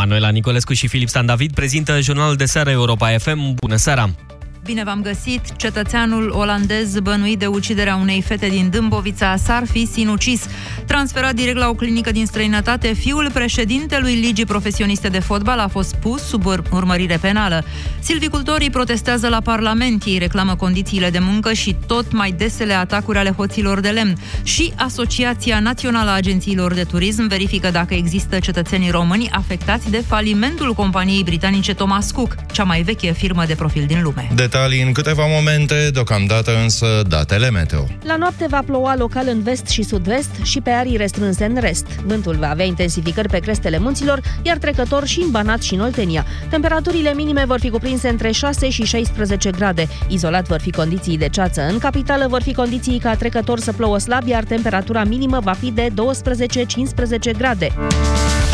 Manuela Nicolescu și Filip Stan David prezintă jurnalul de seară Europa FM. Bună seara! Bine v-am găsit! Cetățeanul olandez bănuit de uciderea unei fete din Dâmbovița s-ar fi sinucis. Transferat direct la o clinică din străinătate, fiul președintelui Ligii Profesioniste de Fotbal a fost pus sub urmărire penală. Silvicultorii protestează la Parlament, ei reclamă condițiile de muncă și tot mai desele atacuri ale hoților de lemn. Și Asociația Națională a Agențiilor de Turism verifică dacă există cetățenii români afectați de falimentul companiei britanice Thomas Cook, cea mai veche firmă de profil din lume. Detalii detalii în câteva momente, deocamdată însă datele meteo. La noapte va ploua local în vest și sud-vest și pe arii restrânse în rest. Vântul va avea intensificări pe crestele munților, iar trecător și în Banat și în Oltenia. Temperaturile minime vor fi cuprinse între 6 și 16 grade. Izolat vor fi condiții de ceață. În capitală vor fi condiții ca trecător să plouă slab, iar temperatura minimă va fi de 12-15 grade.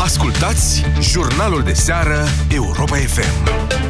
Ascultați jurnalul de seară Europa FM.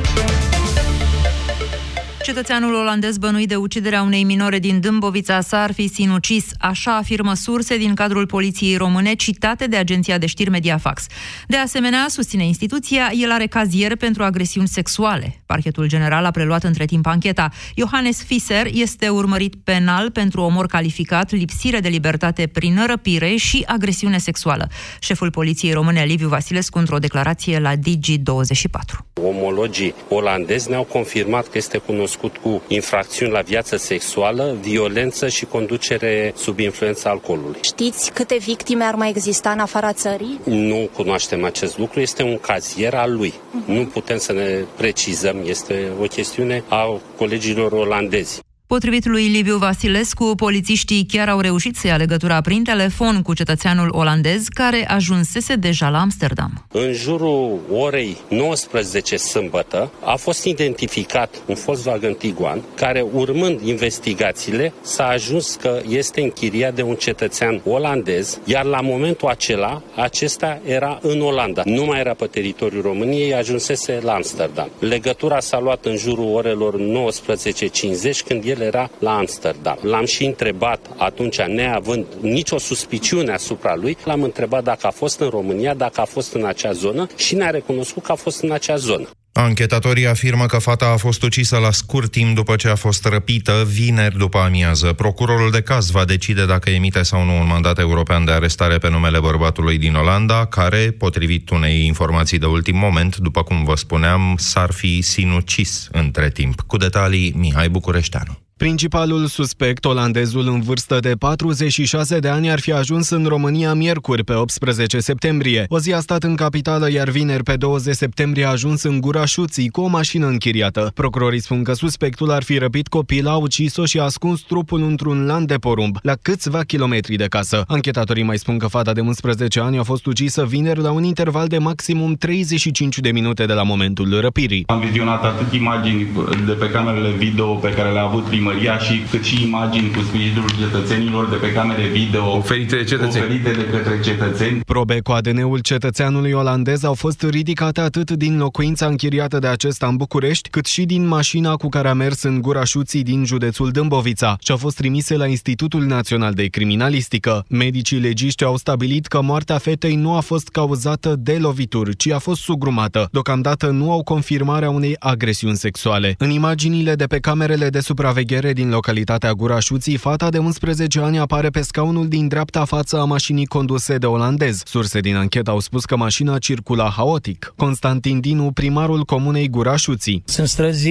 Cetățeanul olandez bănuit de uciderea unei minore din Dâmbovița s-ar fi sinucis, așa afirmă surse din cadrul poliției române citate de agenția de știri Mediafax. De asemenea, susține instituția, el are cazier pentru agresiuni sexuale. Parchetul general a preluat între timp ancheta. Johannes Fisser este urmărit penal pentru omor calificat, lipsire de libertate prin răpire și agresiune sexuală. Șeful poliției române Liviu Vasilescu într-o declarație la Digi24. Omologii olandezi ne-au confirmat că este cunoscut cunoscut cu infracțiuni la viață sexuală, violență și conducere sub influența alcoolului. Știți câte victime ar mai exista în afara țării? Nu cunoaștem acest lucru, este un cazier al lui. Uh-huh. Nu putem să ne precizăm, este o chestiune a colegilor olandezi. Potrivit lui Liviu Vasilescu, polițiștii chiar au reușit să ia legătura prin telefon cu cetățeanul olandez care ajunsese deja la Amsterdam. În jurul orei 19 sâmbătă a fost identificat un Volkswagen Tiguan care, urmând investigațiile, s-a ajuns că este închiriat de un cetățean olandez, iar la momentul acela, acesta era în Olanda. Nu mai era pe teritoriul României, ajunsese la Amsterdam. Legătura s-a luat în jurul orelor 19.50 când el el era la Amsterdam. L-am și întrebat atunci, neavând nicio suspiciune asupra lui, l-am întrebat dacă a fost în România, dacă a fost în acea zonă și ne-a recunoscut că a fost în acea zonă. Anchetatorii afirmă că fata a fost ucisă la scurt timp după ce a fost răpită, vineri după amiază. Procurorul de caz va decide dacă emite sau nu un mandat european de arestare pe numele bărbatului din Olanda, care, potrivit unei informații de ultim moment, după cum vă spuneam, s-ar fi sinucis între timp. Cu detalii, Mihai Bucureșteanu. Principalul suspect, olandezul în vârstă de 46 de ani, ar fi ajuns în România miercuri pe 18 septembrie. O zi a stat în capitală, iar vineri pe 20 septembrie a ajuns în Gura Șuții cu o mașină închiriată. Procurorii spun că suspectul ar fi răpit copila, ucis-o și ascuns trupul într-un lan de porumb, la câțiva kilometri de casă. Anchetatorii mai spun că fata de 11 ani a fost ucisă vineri la un interval de maximum 35 de minute de la momentul răpirii. Am vizionat atât imagini de pe camerele video pe care le-a avut prima primăria și cât și imagini cu sprijinul cetățenilor de pe camere video oferite de cetățeni. Oferite de către cetățeni. Probe cu ADN-ul cetățeanului olandez au fost ridicate atât din locuința închiriată de acesta în București, cât și din mașina cu care a mers în gura șuții din județul Dâmbovița și au fost trimise la Institutul Național de Criminalistică. Medicii legiști au stabilit că moartea fetei nu a fost cauzată de lovituri, ci a fost sugrumată. Deocamdată nu au confirmarea unei agresiuni sexuale. În imaginile de pe camerele de supraveghere știere din localitatea Gura Șuții, fata de 11 ani apare pe scaunul din dreapta față a mașinii conduse de olandez. Surse din anchetă au spus că mașina circula haotic. Constantin Dinu, primarul comunei Gura Șuții. Sunt străzi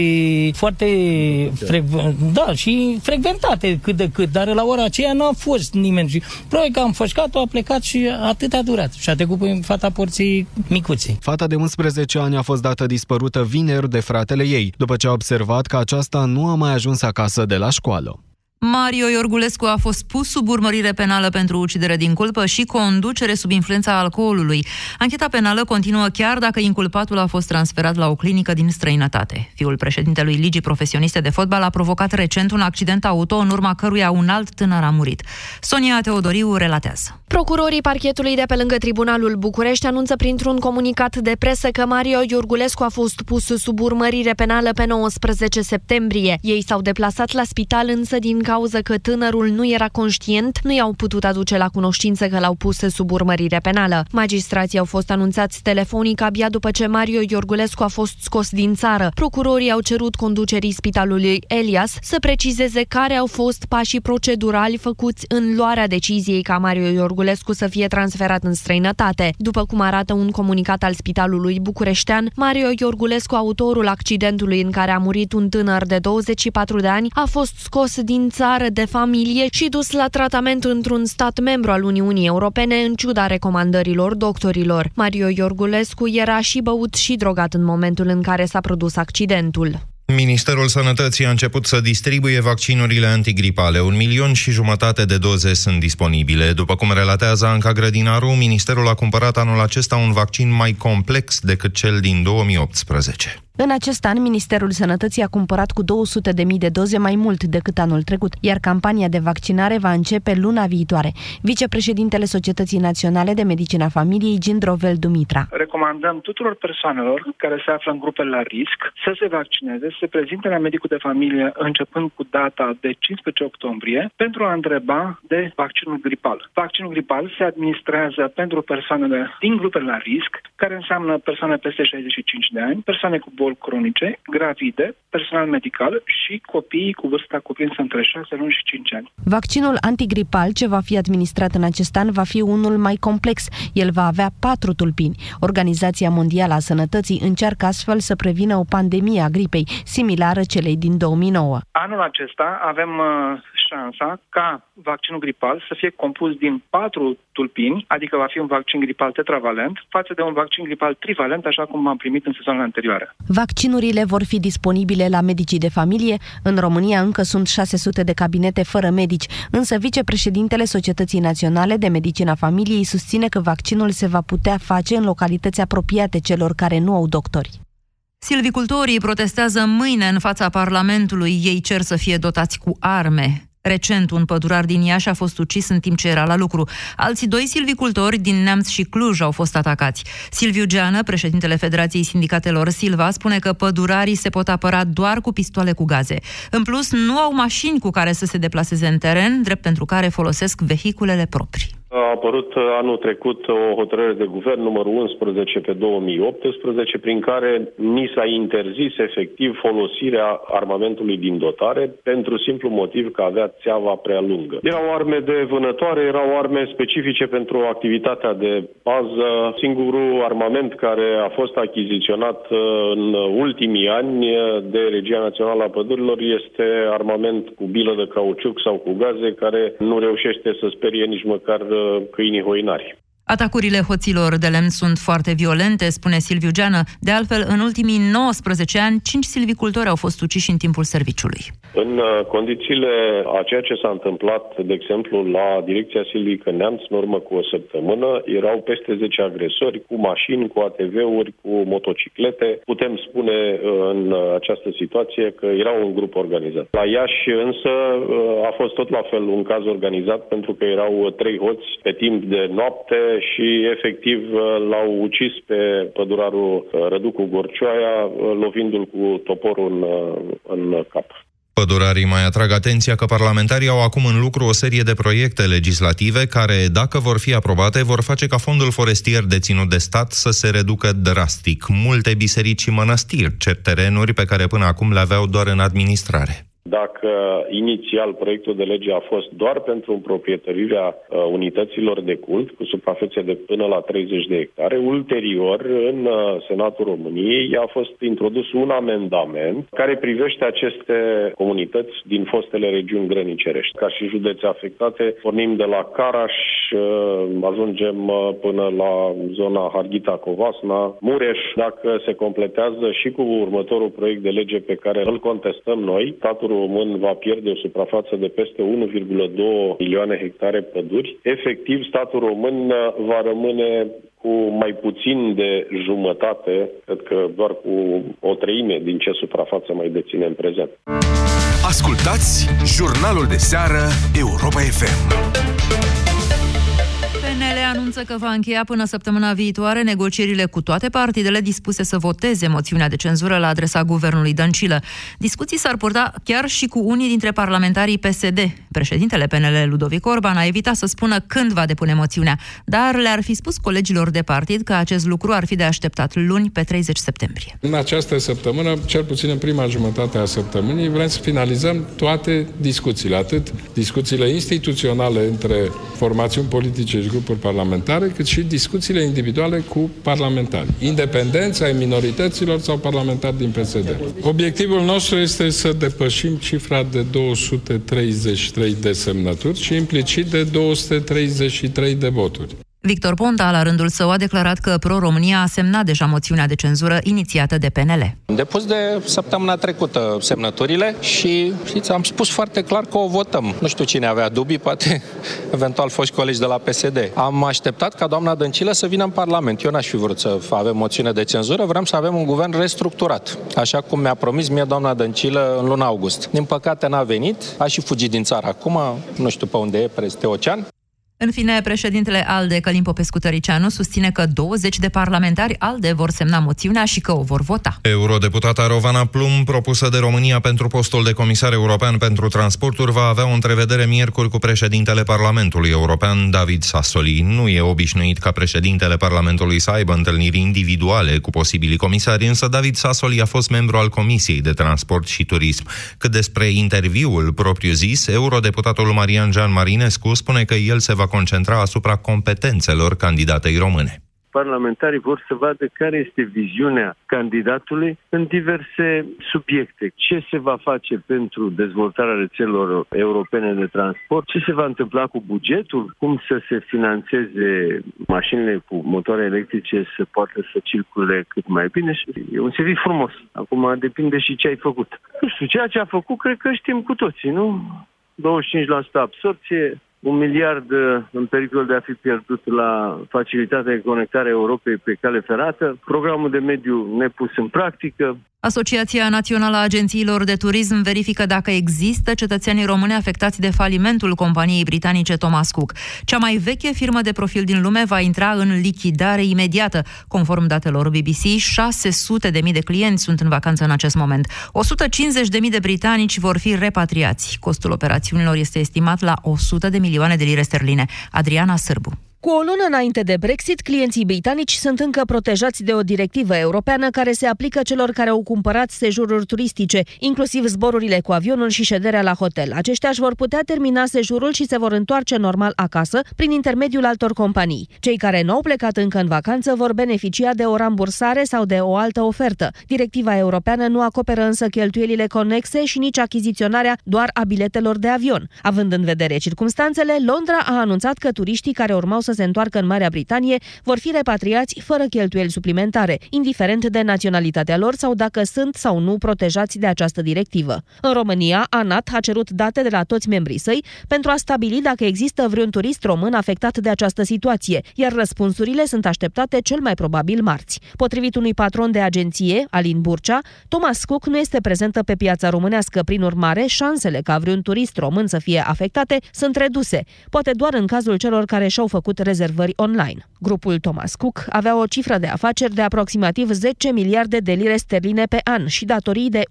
foarte frecven... da, și frecventate cât de cât, dar la ora aceea nu a fost nimeni. Și probabil că am fășcat-o, a plecat și atât a durat. Și a trecut pe fata porții micuții. Fata de 11 ani a fost dată dispărută vineri de fratele ei, după ce a observat că aceasta nu a mai ajuns acasă acasă de la școală. Mario Iorgulescu a fost pus sub urmărire penală pentru ucidere din culpă și conducere sub influența alcoolului. Ancheta penală continuă chiar dacă inculpatul a fost transferat la o clinică din străinătate. Fiul președintelui Ligii Profesioniste de Fotbal a provocat recent un accident auto în urma căruia un alt tânăr a murit. Sonia Teodoriu relatează. Procurorii parchetului de pe lângă Tribunalul București anunță printr-un comunicat de presă că Mario Iorgulescu a fost pus sub urmărire penală pe 19 septembrie. Ei s-au deplasat la spital însă din cauză că tânărul nu era conștient, nu i-au putut aduce la cunoștință că l-au pus sub urmărire penală. Magistrații au fost anunțați telefonic abia după ce Mario Iorgulescu a fost scos din țară. Procurorii au cerut conducerii spitalului Elias să precizeze care au fost pașii procedurali făcuți în luarea deciziei ca Mario Iorgulescu să fie transferat în străinătate. După cum arată un comunicat al Spitalului Bucureștean, Mario Iorgulescu, autorul accidentului în care a murit un tânăr de 24 de ani, a fost scos din țară de familie și dus la tratament într-un stat membru al Uniunii Europene în ciuda recomandărilor doctorilor. Mario Iorgulescu era și băut și drogat în momentul în care s-a produs accidentul. Ministerul Sănătății a început să distribuie vaccinurile antigripale. Un milion și jumătate de doze sunt disponibile. După cum relatează Anca Grădinaru, Ministerul a cumpărat anul acesta un vaccin mai complex decât cel din 2018. În acest an, Ministerul Sănătății a cumpărat cu 200.000 de doze mai mult decât anul trecut, iar campania de vaccinare va începe luna viitoare. Vicepreședintele Societății Naționale de Medicina Familiei, Gindrovel Dumitra. Recomandăm tuturor persoanelor care se află în grupele la risc să se vaccineze, să se prezinte la medicul de familie începând cu data de 15 octombrie pentru a întreba de vaccinul gripal. Vaccinul gripal se administrează pentru persoanele din grupele la risc, care înseamnă persoane peste 65 de ani, persoane cu boli cronice, gravide, personal medical și copiii cu vârsta cuprinsă între 6 luni și 5 ani. Vaccinul antigripal ce va fi administrat în acest an va fi unul mai complex. El va avea patru tulpini. Organizația Mondială a Sănătății încearcă astfel să prevină o pandemie a gripei, similară celei din 2009. Anul acesta avem uh, șansa ca vaccinul gripal să fie compus din patru tulpini, adică va fi un vaccin gripal tetravalent, față de un vaccin gripal trivalent, așa cum am primit în sezonul anterioară. Vaccinurile vor fi disponibile la medicii de familie. În România încă sunt 600 de cabinete fără medici, însă vicepreședintele Societății Naționale de Medicina Familiei susține că vaccinul se va putea face în localități apropiate celor care nu au doctori. Silvicultorii protestează mâine în fața Parlamentului. Ei cer să fie dotați cu arme. Recent, un pădurar din Iași a fost ucis în timp ce era la lucru. Alții doi silvicultori din Neamț și Cluj au fost atacați. Silviu Geană, președintele Federației Sindicatelor Silva, spune că pădurarii se pot apăra doar cu pistoale cu gaze. În plus, nu au mașini cu care să se deplaseze în teren, drept pentru care folosesc vehiculele proprii. A apărut anul trecut o hotărâre de guvern numărul 11 pe 2018 prin care ni s-a interzis efectiv folosirea armamentului din dotare pentru simplu motiv că avea țeava prea lungă. Erau arme de vânătoare, erau arme specifice pentru activitatea de pază. Singurul armament care a fost achiziționat uh, în ultimii ani de Regia Națională a Pădurilor este armament cu bilă de cauciuc sau cu gaze care nu reușește să sperie nici măcar uh, câinii hoinari. Atacurile hoților de lemn sunt foarte violente, spune Silviu Geană. De altfel, în ultimii 19 ani, 5 silvicultori au fost uciși în timpul serviciului. În uh, condițiile a ceea ce s-a întâmplat, de exemplu, la Direcția Silvică Neamț, în urmă cu o săptămână, erau peste 10 agresori cu mașini, cu ATV-uri, cu motociclete. Putem spune uh, în această situație că era un grup organizat. La Iași însă uh, a fost tot la fel un caz organizat pentru că erau trei hoți pe timp de noapte și efectiv l-au ucis pe pădurarul Răducu Gorcioaia lovindu-l cu toporul în, în cap. Pădurarii mai atrag atenția că parlamentarii au acum în lucru o serie de proiecte legislative care, dacă vor fi aprobate, vor face ca fondul forestier deținut de stat să se reducă drastic. Multe biserici și mănăstiri cer terenuri pe care până acum le aveau doar în administrare. Dacă inițial proiectul de lege a fost doar pentru împroprietărirea uh, unităților de cult cu suprafețe de până la 30 de hectare, ulterior în uh, Senatul României a fost introdus un amendament care privește aceste comunități din fostele regiuni grănicerești. Ca și județe afectate, pornim de la Caraș, uh, ajungem uh, până la zona Harghita-Covasna, Mureș, dacă se completează și cu următorul proiect de lege pe care îl contestăm noi, statul român va pierde o suprafață de peste 1,2 milioane hectare păduri, efectiv statul român va rămâne cu mai puțin de jumătate, cred că doar cu o treime din ce suprafață mai deține în prezent. Ascultați jurnalul de seară Europa FM. PNL anunță că va încheia până săptămâna viitoare negocierile cu toate partidele dispuse să voteze moțiunea de cenzură la adresa guvernului Dăncilă. Discuții s-ar purta chiar și cu unii dintre parlamentarii PSD. Președintele PNL Ludovic Orban a evitat să spună când va depune moțiunea, dar le-ar fi spus colegilor de partid că acest lucru ar fi de așteptat luni pe 30 septembrie. În această săptămână, cel puțin în prima jumătate a săptămânii, vrem să finalizăm toate discuțiile, atât discuțiile instituționale între formațiuni politice și grupuri parlamentare, cât și discuțiile individuale cu parlamentari, independența ai minorităților sau parlamentari din PSD. Obiectivul nostru este să depășim cifra de 233 de semnături și implicit de 233 de voturi. Victor Ponta, la rândul său, a declarat că Pro-România a semnat deja moțiunea de cenzură inițiată de PNL. Am depus de săptămâna trecută semnăturile și, știți, am spus foarte clar că o votăm. Nu știu cine avea dubii, poate eventual foști colegi de la PSD. Am așteptat ca doamna Dăncilă să vină în Parlament. Eu n-aș fi vrut să avem moțiune de cenzură, vrem să avem un guvern restructurat, așa cum mi-a promis mie doamna Dăncilă în luna august. Din păcate n-a venit, a și fugit din țară acum, nu știu pe unde e, peste ocean. În fine, președintele ALDE, Călim Popescu Tăricianu, susține că 20 de parlamentari ALDE vor semna moțiunea și că o vor vota. Eurodeputata Rovana Plum, propusă de România pentru postul de comisar european pentru transporturi, va avea o întrevedere miercuri cu președintele Parlamentului European, David Sassoli. Nu e obișnuit ca președintele Parlamentului să aibă întâlniri individuale cu posibilii comisari, însă David Sassoli a fost membru al Comisiei de Transport și Turism. Cât despre interviul propriu-zis, eurodeputatul Marian Jean Marinescu spune că el se va concentra asupra competențelor candidatei române parlamentarii vor să vadă care este viziunea candidatului în diverse subiecte. Ce se va face pentru dezvoltarea rețelelor europene de transport, ce se va întâmpla cu bugetul, cum să se financeze mașinile cu motoare electrice să poată să circule cât mai bine. E un CV frumos. Acum depinde și ce ai făcut. Nu știu, ceea ce a făcut cred că știm cu toții, nu? 25% absorție, un miliard uh, în pericol de a fi pierdut la facilitatea de conectare a Europei pe cale ferată, programul de mediu nepus în practică, Asociația Națională a Agențiilor de Turism verifică dacă există cetățenii români afectați de falimentul companiei britanice Thomas Cook. Cea mai veche firmă de profil din lume va intra în lichidare imediată. Conform datelor BBC, 600 de mii de clienți sunt în vacanță în acest moment. 150 de mii de britanici vor fi repatriați. Costul operațiunilor este estimat la 100 de milioane de lire sterline. Adriana Sârbu. Cu o lună înainte de Brexit, clienții britanici sunt încă protejați de o directivă europeană care se aplică celor care au cumpărat sejururi turistice, inclusiv zborurile cu avionul și șederea la hotel. Aceștia își vor putea termina sejurul și se vor întoarce normal acasă prin intermediul altor companii. Cei care nu au plecat încă în vacanță vor beneficia de o rambursare sau de o altă ofertă. Directiva europeană nu acoperă însă cheltuielile conexe și nici achiziționarea doar a biletelor de avion. Având în vedere circumstanțele, Londra a anunțat că turiștii care urmau să se întoarcă în Marea Britanie vor fi repatriați fără cheltuieli suplimentare, indiferent de naționalitatea lor sau dacă sunt sau nu protejați de această directivă. În România, ANAT a cerut date de la toți membrii săi pentru a stabili dacă există vreun turist român afectat de această situație, iar răspunsurile sunt așteptate cel mai probabil marți. Potrivit unui patron de agenție, Alin Burcea, Thomas Cook nu este prezentă pe piața românească, prin urmare, șansele ca vreun turist român să fie afectate sunt reduse, poate doar în cazul celor care și-au făcut rezervări online. Grupul Thomas Cook avea o cifră de afaceri de aproximativ 10 miliarde de lire sterline pe an și datorii de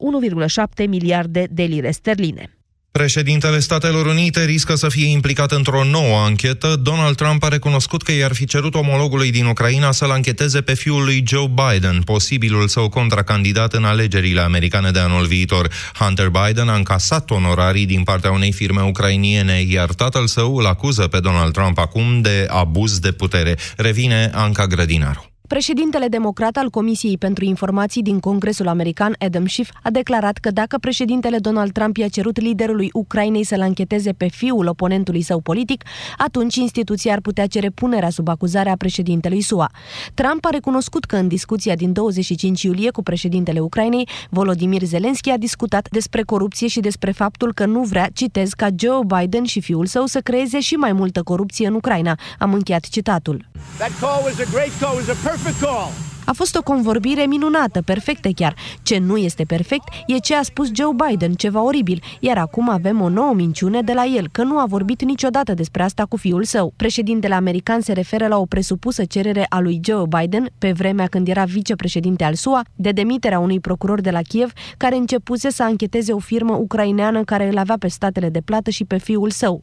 1,7 miliarde de lire sterline. Președintele Statelor Unite riscă să fie implicat într-o nouă anchetă. Donald Trump a recunoscut că i-ar fi cerut omologului din Ucraina să-l ancheteze pe fiul lui Joe Biden, posibilul său contracandidat în alegerile americane de anul viitor. Hunter Biden a încasat onorarii din partea unei firme ucrainiene, iar tatăl său îl acuză pe Donald Trump acum de abuz de putere. Revine Anca Grădinaru. Președintele democrat al Comisiei pentru Informații din Congresul American, Adam Schiff, a declarat că dacă președintele Donald Trump i-a cerut liderului Ucrainei să-l ancheteze pe fiul oponentului său politic, atunci instituția ar putea cere punerea sub acuzare a președintelui SUA. Trump a recunoscut că în discuția din 25 iulie cu președintele Ucrainei, Volodymyr Zelensky a discutat despre corupție și despre faptul că nu vrea, citez, ca Joe Biden și fiul său să creeze și mai multă corupție în Ucraina. Am încheiat citatul. That call was a great call, was a perfect call. A fost o convorbire minunată, perfectă chiar. Ce nu este perfect e ce a spus Joe Biden, ceva oribil, iar acum avem o nouă minciune de la el, că nu a vorbit niciodată despre asta cu fiul său. Președintele american se referă la o presupusă cerere a lui Joe Biden, pe vremea când era vicepreședinte al SUA, de demiterea unui procuror de la Kiev, care începuse să ancheteze o firmă ucraineană care îl avea pe statele de plată și pe fiul său.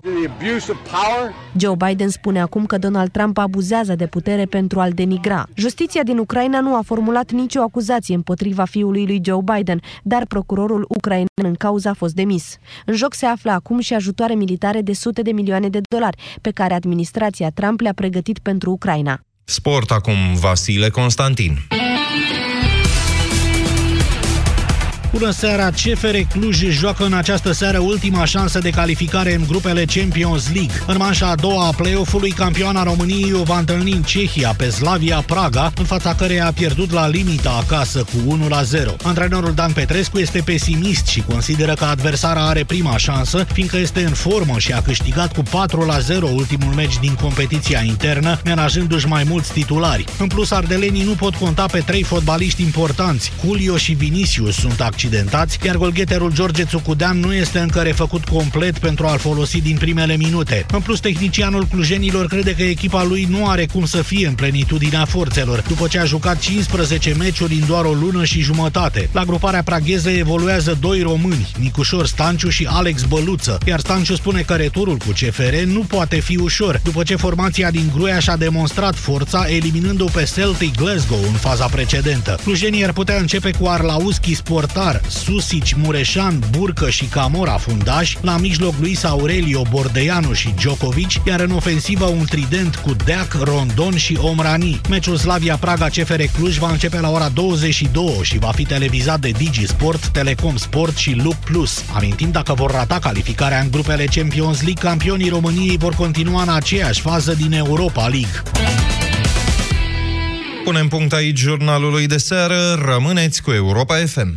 Joe Biden spune acum că Donald Trump abuzează de putere pentru a-l denigra. Justiția din Ucraina nu a formulat nicio acuzație împotriva fiului lui Joe Biden, dar procurorul ucrainean în cauză a fost demis. În joc se află acum și ajutoare militare de sute de milioane de dolari, pe care administrația Trump le-a pregătit pentru Ucraina. Sport acum, Vasile Constantin. Bună seara! CFR Cluj joacă în această seară ultima șansă de calificare în grupele Champions League. În manșa a doua a play-off-ului, campioana României o va întâlni în Cehia pe Slavia Praga, în fața căreia a pierdut la limita acasă cu 1-0. Antrenorul Dan Petrescu este pesimist și consideră că adversara are prima șansă, fiindcă este în formă și a câștigat cu 4-0 ultimul meci din competiția internă, menajându-și mai mulți titulari. În plus, ardelenii nu pot conta pe trei fotbaliști importanți. Julio și Vinicius sunt accidentați accidentați, iar golgheterul George Țucudean nu este încă refăcut complet pentru a-l folosi din primele minute. În plus, tehnicianul clujenilor crede că echipa lui nu are cum să fie în plenitudinea forțelor, după ce a jucat 15 meciuri în doar o lună și jumătate. La gruparea pragheză evoluează doi români, Nicușor Stanciu și Alex Băluță, iar Stanciu spune că returul cu CFR nu poate fi ușor, după ce formația din Gruia și-a demonstrat forța, eliminând-o pe Celtic Glasgow în faza precedentă. Clujenii ar putea începe cu Arlauschi Sportar, Bar, Susici, Mureșan, Burcă și Camora fundaș, la mijloc Luis Aurelio, Bordeanu și Djokovic, iar în ofensivă un trident cu Deac, Rondon și Omrani. Meciul Slavia Praga CFR Cluj va începe la ora 22 și va fi televizat de Digi Sport, Telecom Sport și Look Plus. Amintim dacă vor rata calificarea în grupele Champions League, campionii României vor continua în aceeași fază din Europa League. Punem punct aici jurnalului de seară. Rămâneți cu Europa FM.